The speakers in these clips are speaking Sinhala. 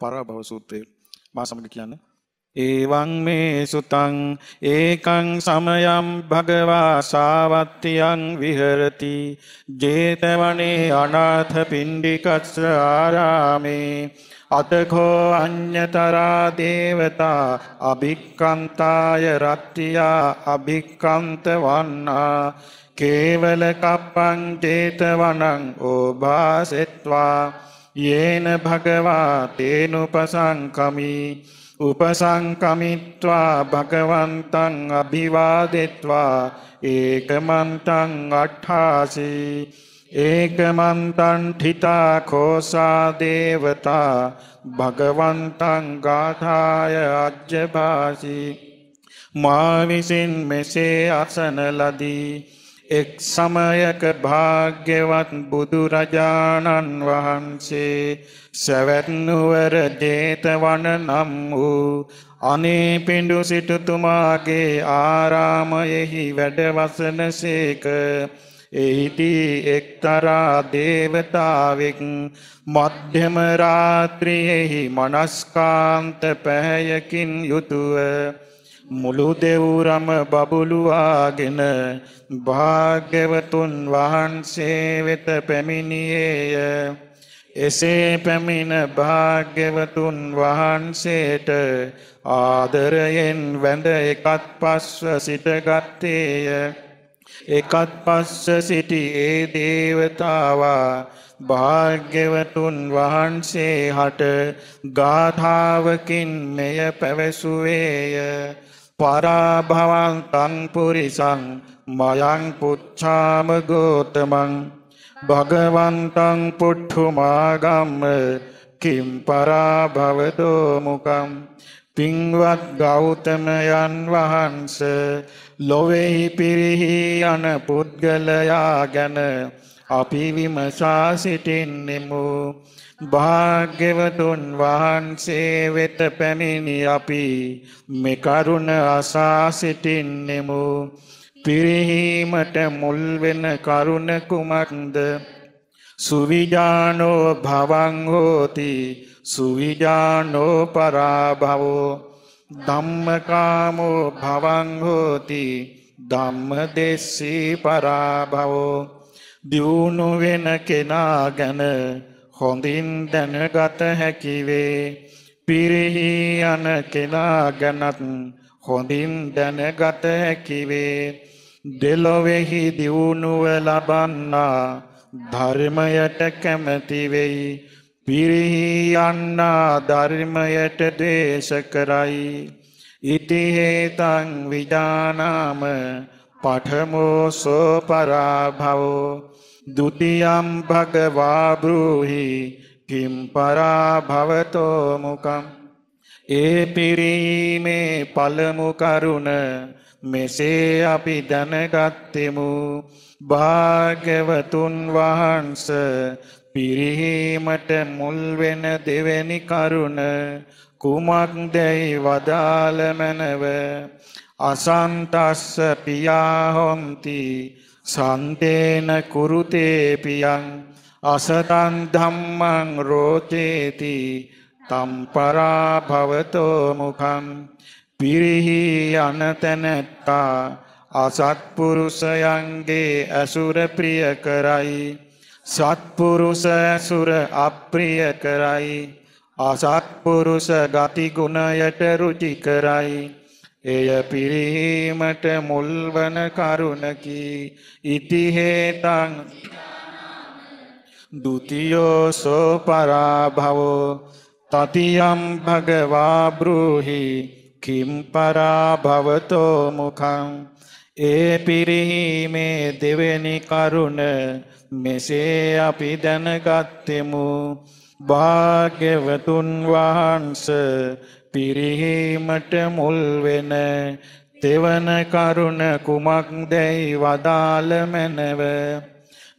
පරාභව සූත්‍රය මා සමග කියන්න. ඒවං මේ සුතං ඒකං සමයම් භගවා සාවත්තියං විහරති. ජේතවනේ අනාථ පිණ්ඩිකස්ස ආරාමේ. අතකෝ අඤ්‍යතරා දේවතා අභික්කන්තාය රත්තියා අභික්කන්ත වන්නා කේවල කප්පං චේතවනං ඕභාසෙත්වා. යේන භගවා තේනුපසංකමි උපසංකමිත්වා භගවන්තං අභිවාදෙත්වා ඒකමන්තං අට්ඨාසී ඒකමන්තන් ठिता කෝසා දේවතා භගවන්තං ගාථාය අජ්ජභාසි මා විසින් මෙසේ අසන ලදී එක් සමයක භාග්‍යවත් බුදුරජාණන් වහන්සේ සැවැත්නුවර ජේතවන නම් වූ අනේ පිඩු සිටුතුමාගේ ආරාමයෙහි වැඩවසන සේක. එහිදී එක්තරා දේවතාවෙක් මධ්‍යම රාත්‍රියෙහි මනස්කාන්ත පැහැයකින් යුතුව මුළු දෙවුරම බබළුවාගෙන භාග්‍යවතුන් වහන්සේ වෙත පැමිණියේය. එසේ පැමිණ භාග්‍යවතුන් වහන්සේට ආදරයෙන් වැඳ එකත් පස්ව සිටගත්තේය. එකත් පස්ස සිටි ඒ දේවතාවා භාග්‍යවතුන් වහන්සේ හට ගාථාවකින් මෙය පැවසුවේය. පරාභවන් තන්පුරිසං මයං පුච්ඡාම ගෝතමං භගවන්තං පුට්ඨුමාගම්ම කිම් පරාභවතෝ මුකම් පින්වත් ගෞතමයන් වහන්ස ලොවෙහි පිරිහි යන පුද්ගලයා ගැන අපි විමසා සිටින්නෙමු. භාග්‍යවතුන් වහන්සේ වෙත පැමිණි අපි මෙකරුණ අසා සිටින්නෙමු. පිරිහීමට මුල් වෙන කරුණ කුමක්ද? සුවිජානෝ භවං හෝති සුවිජානෝ පරාභවෝ. ධම්මකාමෝ භවං හෝති ධම්මදෙස්සී පරාභවෝ. දියුණු වෙන කෙනා ගැන හොඳින් දැනගත හැකිවේ. පිරිහි යන කෙනා ගැනත් හොඳින් දැනගත හැකිවේ. දෙලොවෙහි දියුණුව ලබන්නා ධර්මයට කැමති වෙයි. පිරිහි යන්නා ධර්මයට දේශ කරයි. ඉතිහේතං විජානාම පඨමෝසෝ පරාභවෝ ဒ ුතියම් භගවා බ්‍රූහි කිම් පරාභවතෝ මුකම්. ඒ පිරීමේ පළමු කරුණ මෙසේ අපි දැනගත්තෙමු. භාග්‍යවතුන් වහන්ස පිරිහීමට මුල් වෙන දෙවැනි කරුණ කුමක්දැයි වදාළ මැනව අසන්තස්ස පියාහොන්ති සන්තේන කුරුතේ පියං අසතන් ධම්මං රෝචේති තම්පරා භවතෝ මුඛං පිරිහි යන තැනැත්තා අසත්පුරුෂයන්ගේ ඇසුර ප්‍රිය කරයි. සත්පුරුෂ ඇසුර අප්‍රිය කරයි. අසත්පුරුෂ ගති ගුණයට රුචි කරයි. එය පිරීමට මුල්වන කරුණකි. ඉතිහේතං ဒ ුතියෝ සෝ පරාභවෝ තතියම් භගවා බ්‍රූහි කිම් පරාභවතෝ මුඛං. ඒ පිරිහීමේ දෙවෙනි කරුණ මෙසේ අපි දැනගත්තෙමු. භාග්‍යවතුන් වහන්සේ පිරිහීමට මුල් වෙන තෙවන කරුණ කුමක්දැයි වදාළ මැනව?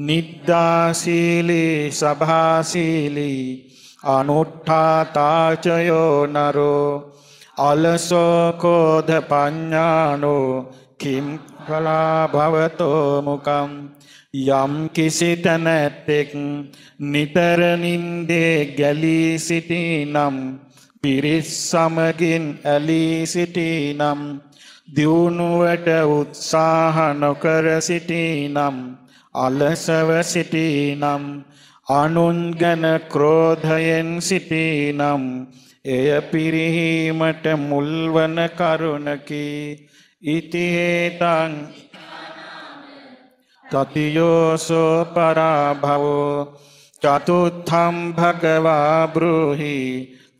නිද්දාශීලී සභාශීලී අනුට්ඨාතාචයෝ නරෝ අලසෝකෝධ පඤ්ඥානෝ කිම් කලා භවතෝ මුකම්. යම් කිසි තැනැත්තෙක් නිතර නින්දේ ගැලී සිටිනම් පිරිස් සමගින් ඇලී සිටිනම් දියුණුවට උත්සාහ නොකර සිටිනම් අලසව සිටිනම් අනුන් ගැන ක්‍රෝධයෙන් සිටිනම් එය පිරිහීමට මුල්වන කරුණකි. ඉතිහේතං තතියෝසෝ පරාභවෝ චතුත්ථම් භගවා බ්‍රූහි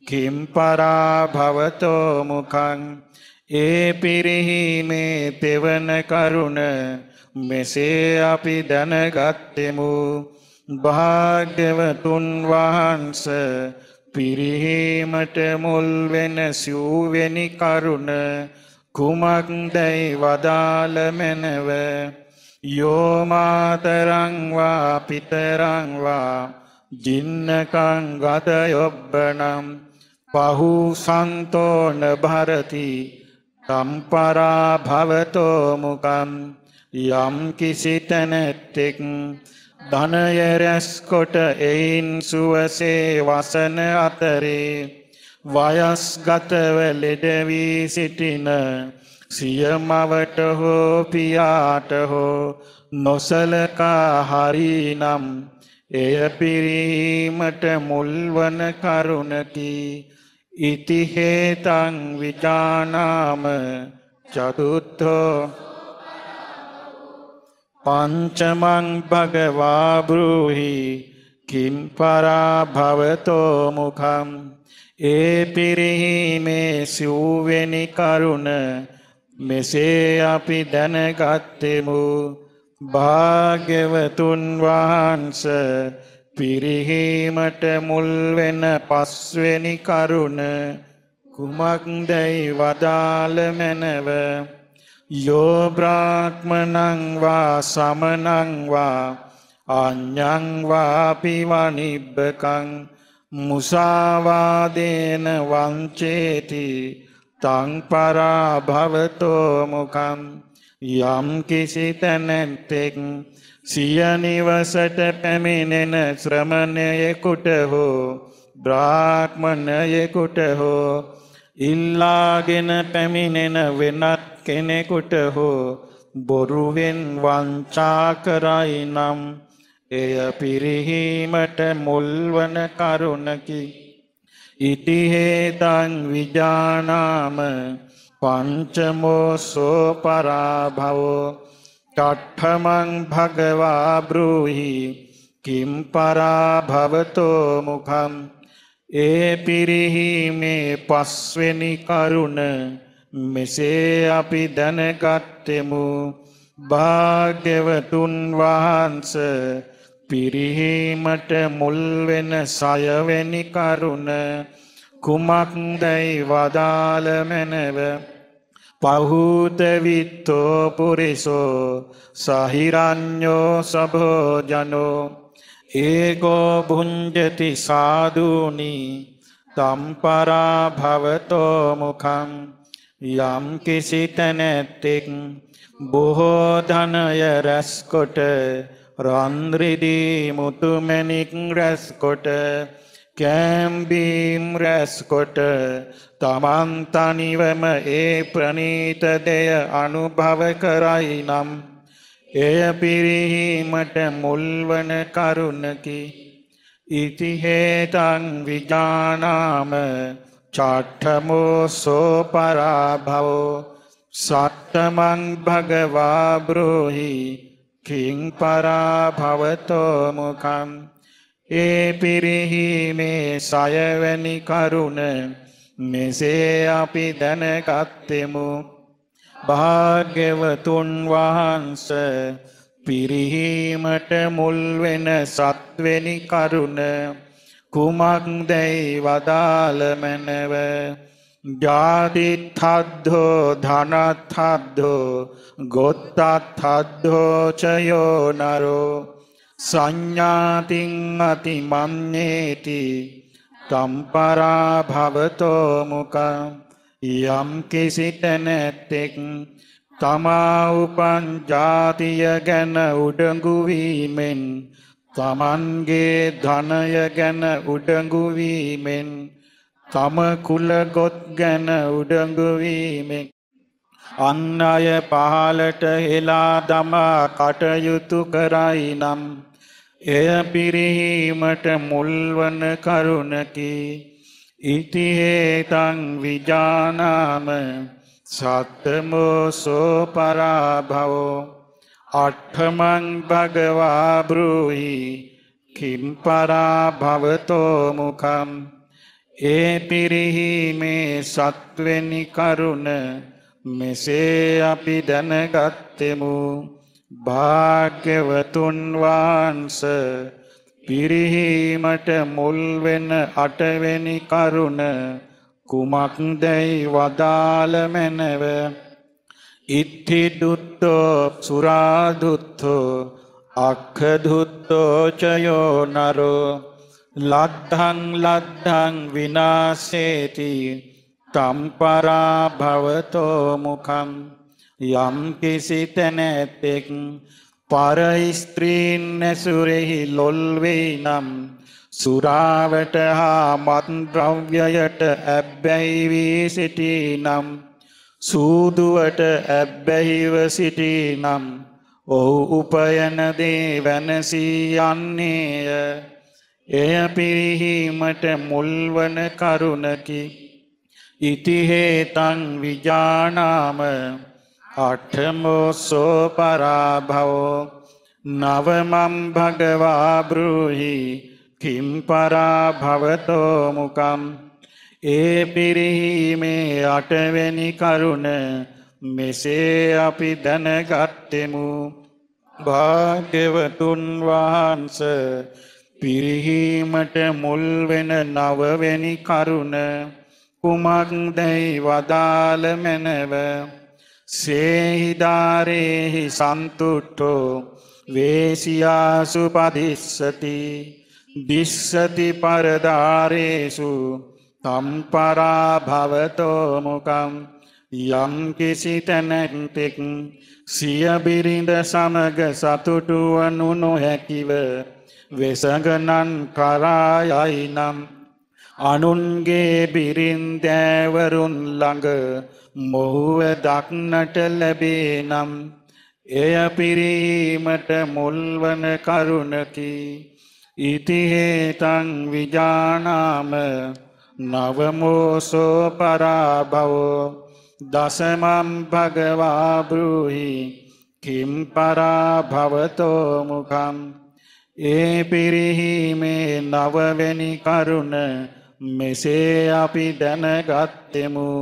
කිම් පරාභවතෝ මුඛං ඒ පිරිහීමේ තෙවන කරුණ මෙසේ අපි දැනගත්තෙමු භාග්‍යවතුන් වහන්ස පිරිහීමට මුල් වෙන සිව්වෙනි කරුණ කුමක්දැයි වදාළ මැනව යෝමාතරංවා පිතරංවා ජින්නකං ගත යොබ්බනම් පහු සන්තෝන භරති තම්පරා භවතෝමුකම් යම් කිසි තැනැත්තෙක් ධනය රැස්කොට එයින් සුවසේ වසන අතරේ වයස්ගතව ලෙඩවී සිටින සියමවට හෝ පියාට හෝ නොසලකා හරිනම් එය පිරීමට මුල්වන කරුණකි. ඉතිහේතං විජානාම චතුත්ථෝ පංචමං භගවා බ්‍රූහි කිම් පරාභවතෝ මුඛම් ඒ පිරිහීමේ සිව්වෙනි කරුණ මෙසේ අපි දැනගත්තෙමු භාග්‍යවතුන් වහන්ස පිරිහීමට මුල්වෙන පස්වෙනි කරුණ කුමක්දැයි වදාළ මැනව? යෝබ්‍රාක්්මනංවා සමනංවා අඥංවාපිවනිබ්බකං මුසාවාදේන වංචේති තංපරා භවතෝ මුකම් යම් කිසි තැනැත්තෙක් සිය නිවසට පැමිණෙන ශ්‍රමණයෙකුට හෝ බ්‍රාහ්මණයෙකුට හෝ ඉල්ලාගෙන පැමිණෙන වෙනත් කෙනෙකුට හෝ බොරුවෙන් වංචා කරයි නම් එය පිරිහීමට මුල්වන කරුණකි. ඉතිහේතං විජානාම පංචමෝසෝ පරාභවෝ ටට්ඨමං භගවා බ්‍රූහි කිම් පරාභවතෝ මුඛම් ඒ පිරිහීමේ පස්වෙනි කරුණ මෙසේ අපි දැනගත්තෙමු. භාග්‍යවතුන් වහන්සේ පිරිහීමට මුල්වෙන සයවැනි කරුණ කුමක්දැයි වදාළ මැනව පහූතවිත්තෝ පුරිසෝ සහිරඥෝ සභෝජනෝ ඒකෝ බුංජති සාධූනි තම්පරා භවතෝ මුඛම් යම් කිසි තැනැත්තෙක් බොහෝ ධනය රැස්කොට රන්රිදී මුතුමැණික් රැස්කොට කෑම්බීම් රැස්කොට තමන් තනිවම ඒ ප්‍රනීත දෙය අනුභව කරයි නම් එය පිරිහීමට මුල්වන කරුණකි. ඉතිහේතං විජානාම චට්ඨමෝ සෝපරාභවෝ සට්ඨමං භගවා බ්‍රෝහි කිං පරාභවතෝ මුකම් ඒ පිරිහීමේ සයවැනි කරුණ මෙසේ අපි දැනගත්තෙමු. භාග්‍යවතුන් වහන්ස පිරිහීමට මුල්වෙන සත්වෙනි කරුණ කුමක්දැයි වදාළමැනව? ජාතිත්හද්දෝ ධනත්හද්දෝ ගොත්තත්හද්දෝ චයෝ නරෝ සංඥාතිං අති මන්නේති තම්පරා භවතෝ මුකම් යම් කිසිට නැත්තෙක් තමා උපන් ජාතිය ගැන උඩඟු වීමෙන් තමන්ගේ ධනය ගැන උඩඟු වීමෙන් තම කුල ගොත් ගැන උඩඟු වීමෙන්. අන් අය පහලට හෙලා දමා කටයුතු කරයි නම් එය පිරිහීමට මුල්වන කරුණකි. ඉතිහේතං විජානාම සත්තමෝසෝ පරාභවෝ. අට්ඨමං භගවා බ්‍රූහි කිම් පරාභවතෝ මුඛම් ඒ පිරිහීමේ සත්වෙනි කරුණ මෙසේ අපි දැනගත්තෙමු. භාග්‍යවතුන් වහන්ස පිරිහීමට මුල් වෙන අටවෙනි කරුණ කුමක්දැයි වදාළ මැනව? ඉත්ති දුත්තෝ සුරාදුත්තෝ අක්ඛදුත්තෝ චයෝ නරෝ ලද්ධං ලද්ධං විනාශේති තම්පරා භවතෝ මුඛම් යම් කිසි තැනැත්තෙක් පර ස්ත්‍රීන් නැසුරෙහි ලොල් වෙයි නම් සුරාවට හා මත් ද්‍රව්‍යයට ඇබ්බැහි වී සිටිනම් සූදුවට ඇබ්බැහිව සිටිනම් ඔහු උපයන දේ වෙනසී යන්නේය. එය පිරිහීමට මුල්වන කරුණකි. ඉතිහේතං විජානාම අට්ඨමෝසෝ පරාභවෝ නවමම් භගවා බ්‍රූහි කිම් පරාභවතෝ මුකම්. ඒ පිරිහීමේ අටවෙනි කරුණ මෙසේ අපි දැනගත්තෙමු. භාග්‍යවතුන් වහන්ස පිරිහීමට මුල් වෙන නවවෙනි කරුණ කුමක්දැයි වදාළ මැනව? සේහිධාරේහි සන්තුට්ටෝ වේසියාසු පදිස්සති. දිස්සති පරධාරේසු තම්පරා භවතෝමුකම් යම් කිසි තැනැක්තෙක් සිය බිරිඳ සමග සතුටුවනු නොහැකිව වෙසගනන් කරායයි නම්. අනුන්ගේ බිරින්දෑවරුන් ළඟ මොහුව දක්නට ලැබේ නම් එය පිරීමට මුල්වන කරුණකි. ඉතිහේතං විජානාම නවමෝසෝ පරාභවෝ දසමම් භගවා බ්‍රූහි කිම් පරාභවතෝ මුකම් ඒ පිරිහීමේ නවවැනි කරුණ මෙසේ අපි දැනගත්තෙමු.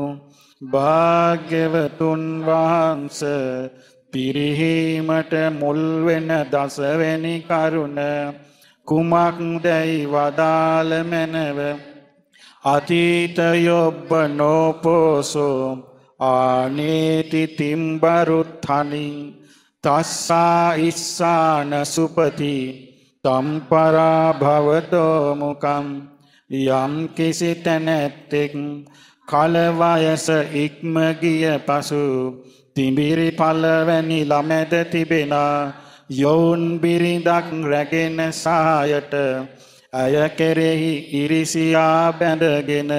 භාග්‍යවතුන් වහන්ස පිරිහීමට මුල්වෙන දසවැනි කරුණ කුමක්දැයි වදාළ මැනව? අතීතයොබ්බ නෝපෝසෝ ආනේති තිම්බරුත්හනින් තස්සා ඉස්සාන සුපති තම්පරා භවතෝමුකම් යම් කිසි තැනැත්තෙක් කලවයස ඉක්ම ගිය පසු තිඹිරි පලවැනි ළමැද තිබෙන. යොවුන් බිරිඳක් රැගෙන සායට ඇය කෙරෙහි ඉරිසියා බැඳගෙන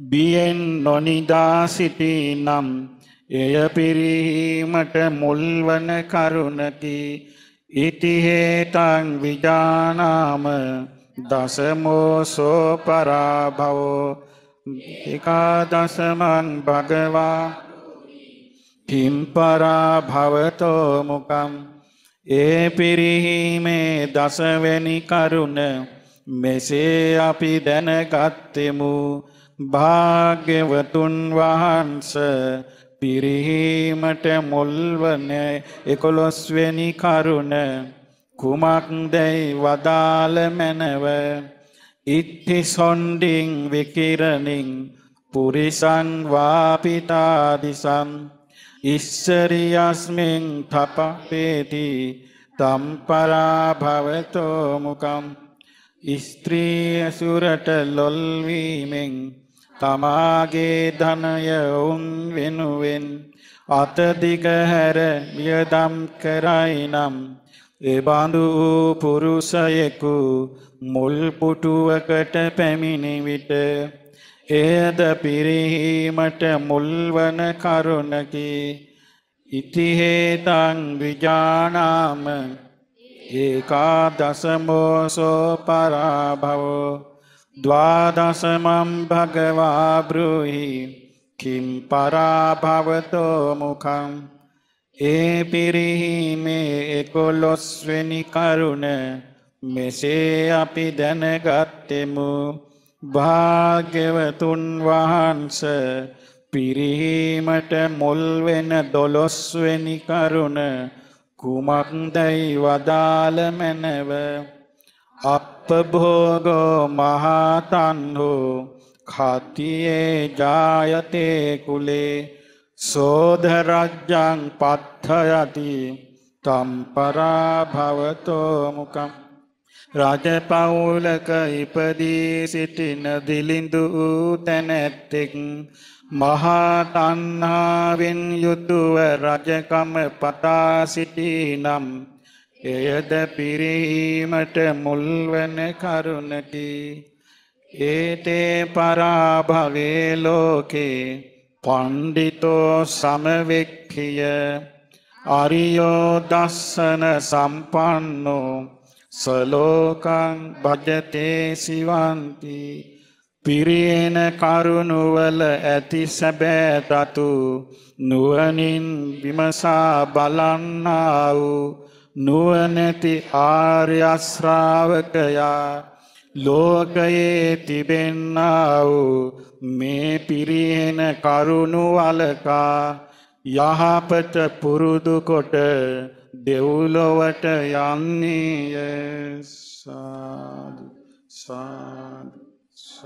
බියෙන් නොනිදා සිටි නම් එය පිරීමට මුල්වන කරුණකි. ඉතිහේතං විජානාම දසමෝසෝ පරාභවෝ එකාදසමං භගවා කිම්පරාභවතෝ මුකම් ඒ පිරිහීමේ දසවැනි කරුණ මෙසේ අපි දැනගත්තෙමු භාග්‍යවතුන් වහන්ස පිරිහීමට මුල්වන එකොළොස්වෙනි කරුණ කුමක්දැයි වදාළ මැනව ඉත්ති සොන්ඩිං විකිරණින් පුරිසං වාපිතාදිසම් ඉස්සරියස්මින් තපපේති තම්පරාභවතෝමුකම් ස්ත්‍රී ඇසුරට ලොල්වීමෙන් තමාගේ ධනය ඔවුන් වෙනුවෙන් අතදිග හැර වියදම් කරයි නම් එබඳු වූ පුරුෂයෙකු මුල් පුටුවකට පැමිණි විට එයද පිරිහීමට මුල්වන කරුණකි. ඉතිහේතං විජානාම ඒකා දසමෝසෝ පරාභවෝ ද්වාදසමම් භගවා බ්‍රූහි කිම් පරාභවතෝ මුඛං ඒ පිරිහීමේ එකොළොස්වෙනි කරුණ මෙසේ අපි දැනගත්තෙමු. භාග්‍යවතුන් වහන්ස පිරිහීමට මුල් වෙන දොළොස්වෙනි කරුණ කුමක්දයි වදාළ මැනව? අප්පභෝගෝ මහතන්හෝ khatiye jayate kule සෝධරජ්ජං පත්ථයති තම්පරා භවතෝ මුකම්. රජපවුලක ඉපදී සිටින දිලිඳු තැනැත්තෙක් මහා තණ්හාවෙන් යුතුව රජකම පතා සිටිනම් එයද පිරීමට මුල්වන කරුණකි. ඒතේ පරාභවේ ලෝකේ පණ්ඩිතෝ සමවෙක්ඛිය අරියෝ දස්සන සම්පන්නෝ සලෝකං භජතේ සිවන්ති පිරියෙන කරුණුවල ඇති සැබෑ තතු නුවණින් විමසා බලන්නා වූ නුවණැති ආර්ය ශ්‍රාවකයා ලෝකයේ තිබෙන්නා වූ මේ පිරිහෙන කරුණු වලකා යහපත පුරුදු කොට දෙව්ලොවට යන්නේය. සාදු සාදු.